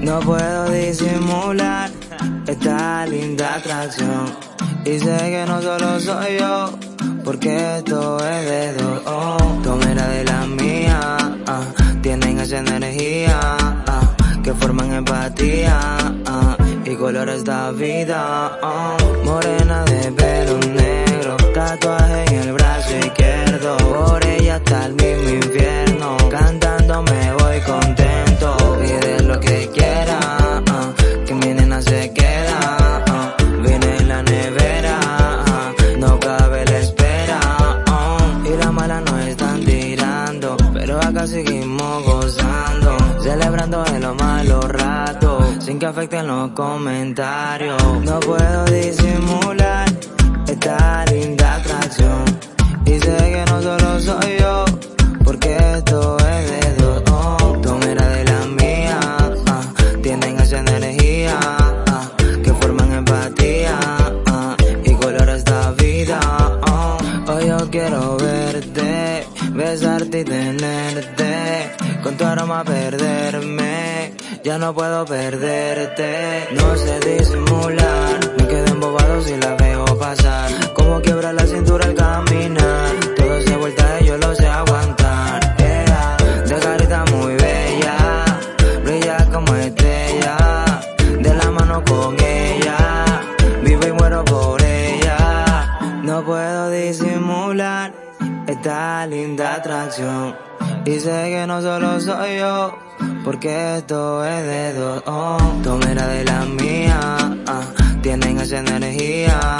No puedo disimular esta linda atracción. Y sé que no solo soy yo, porque esto es de dos. Oh, Tomera de la mía, ah, tienen esa energía ah, que forman empatía ah, y color esta vida. Oh, morena de pelo negro, tatuaje pero acá seguimos gozando. Celebrando en los malos ratos, sin que afecten los comentarios. No puedo disimular besarte y tenerte, con tu aroma perderme. Ya no puedo perderte, no sé disimular, me quedo embobado si la veo pasar. Como quiebra la cintura al caminar, todo se vuelta y yo lo sé aguantar. Yeah, de carita muy bella, brilla como estrella, de la mano con ella, vivo y muero por ella. No puedo disimular esta linda atracción. Y sé que no solo soy yo, porque esto es de dos. Oh, Tomera de la mía, tienen esa energía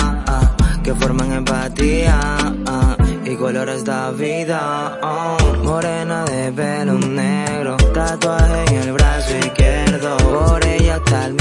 que forman empatía y color esta vida. Morena de pelo negro, tatuaje en el brazo izquierdo. Por ella está el